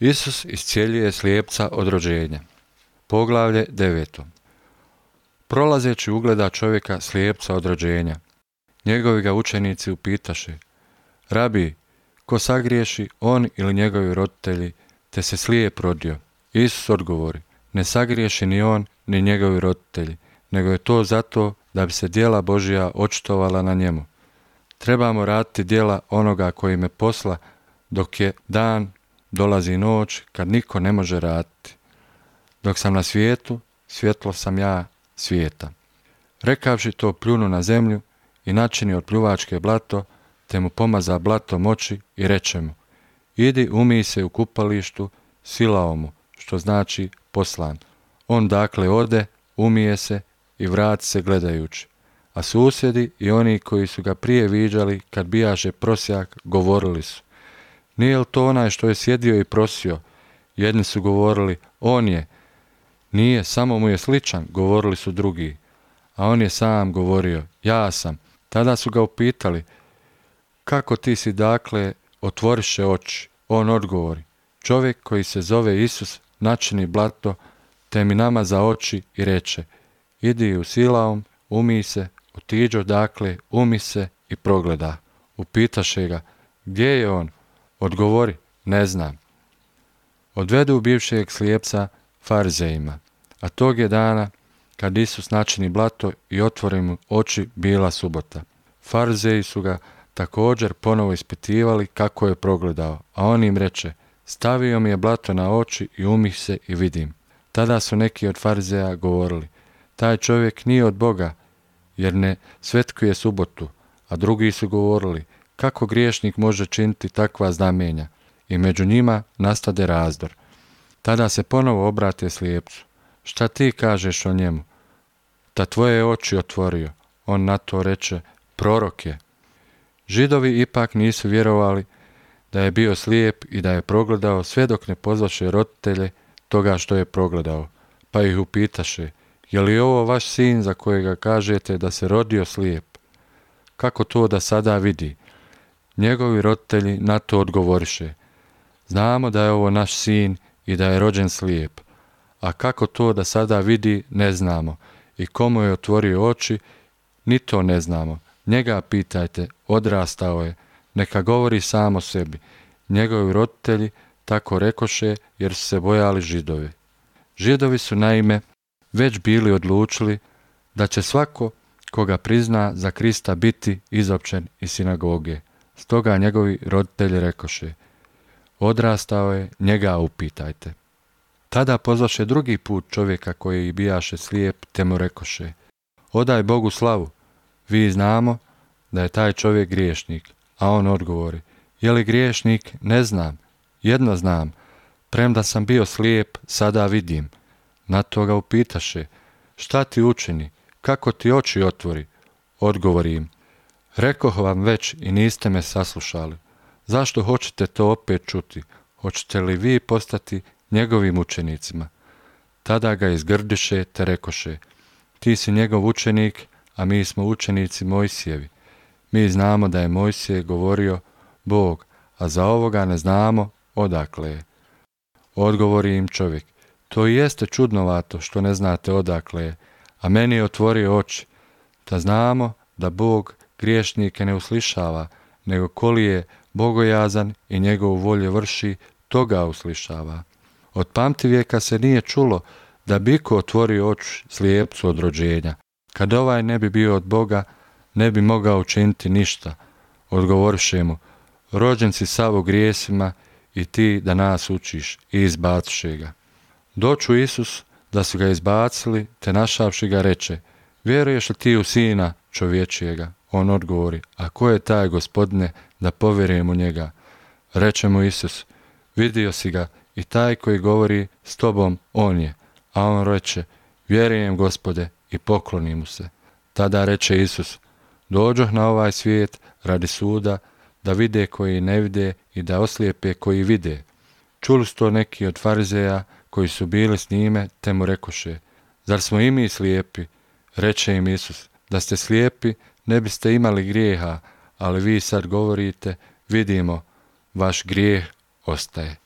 Isus iscijeljuje slijepca od rođenja. Poglavlje 9. Prolazeći ugleda čovjeka slijepca od rođenja. Njegovi ga učenici upitaše, Rabi, ko sagriješi, on ili njegovi roditelji, te se slijep rodio? Isus odgovori, ne sagriješi ni on, ni njegovi roditelji, nego je to zato da bi se dijela Božija očitovala na njemu. Trebamo raditi dijela onoga koji me posla, dok je dan, dolazi noć, kad niko ne može raditi. Dok sam na svijetu, svjetlo sam ja svijeta. Rekavši to pljunu na zemlju i načini od pljuvačke blato, te mu pomaza blato moći i reče mu, idi umij se u kupalištu, silao mu, što znači poslan. On dakle ode, umije se i vrati se gledajući. A susjedi i oni koji su ga prije viđali kad bijaše prosjak govorili su. Nije li to onaj što je sjedio i prosio? Jedni su govorili, on je. Nije, samo mu je sličan, govorili su drugi. A on je sam govorio, ja sam. Tada su ga upitali, kako ti si dakle otvoriše oči? On odgovori, čovjek koji se zove Isus načini blato, te mi nama za oči i reče, idi u silaom, umi se, otiđo dakle, umi se i progleda. Upitaše ga, gdje je on? Odgovori, ne znam. Odvedu bivšeg slijepca farizejima, a tog je dana, kad Isus načini blato i otvori mu oči, bila subota. Farizeji su ga također ponovo ispitivali kako je progledao, a on im reče, stavio mi je blato na oči i umih se i vidim. Tada su neki od farizeja govorili, taj čovjek nije od Boga, jer ne svetkuje subotu, a drugi su govorili, kako griješnik može činiti takva znamenja i među njima nastade razdor. Tada se ponovo obrate slijepcu. Šta ti kažeš o njemu? Ta tvoje oči otvorio. On na to reče, prorok je. Židovi ipak nisu vjerovali da je bio slijep i da je progledao sve dok ne pozvaše roditelje toga što je progledao. Pa ih upitaše, je li ovo vaš sin za kojega kažete da se rodio slijep? Kako to da sada vidi? Njegovi roditelji na to odgovoriše. Znamo da je ovo naš sin i da je rođen slijep. A kako to da sada vidi, ne znamo. I komu je otvorio oči, ni to ne znamo. Njega pitajte, odrastao je, neka govori samo sebi. Njegovi roditelji tako rekoše jer su se bojali židovi. Židovi su naime već bili odlučili da će svako koga prizna za Krista biti izopćen iz sinagoge. Stoga njegovi roditelji rekoše, odrastao je, njega upitajte. Tada pozvaše drugi put čovjeka koji bijaše slijep, te mu rekoše, odaj Bogu slavu, vi znamo da je taj čovjek griješnik, a on odgovori, je li griješnik, ne znam, jedno znam, premda sam bio slijep, sada vidim. Na to ga upitaše, šta ti učini, kako ti oči otvori? Odgovori im, Rekoh vam već i niste me saslušali. Zašto hoćete to opet čuti? Hoćete li vi postati njegovim učenicima? Tada ga izgrdiše te rekoše, ti si njegov učenik, a mi smo učenici Mojsijevi. Mi znamo da je Mojsije govorio Bog, a za ovoga ne znamo odakle je. Odgovori im čovjek, to i jeste čudnovato što ne znate odakle je, a meni je otvorio oči, da znamo da Bog griješnike ne uslišava, nego koli je bogojazan i njegovu volju vrši, toga uslišava. Od pamtivijeka se nije čulo da biko otvori oči slijepcu od rođenja. Kad ovaj ne bi bio od Boga, ne bi mogao učiniti ništa. Odgovoriše mu, rođen si sav u grijesima i ti da nas učiš i izbaciše ga. Doću Isus da su ga izbacili, te našavši ga reče, vjeruješ li ti u sina čovječijega? On odgovori, a ko je taj gospodine da povjerujem u njega? Reče mu Isus, vidio si ga i taj koji govori s tobom, on je. A on reče, vjerujem gospode i pokloni mu se. Tada reče Isus, dođoh na ovaj svijet radi suda, da vide koji ne vide i da oslijepe koji vide. Čuli su to neki od farizeja koji su bili s njime, te mu rekoše, zar smo i mi slijepi? Reče im Isus, da ste slijepi, ne biste imali grijeha, ali vi sad govorite, vidimo, vaš grijeh ostaje.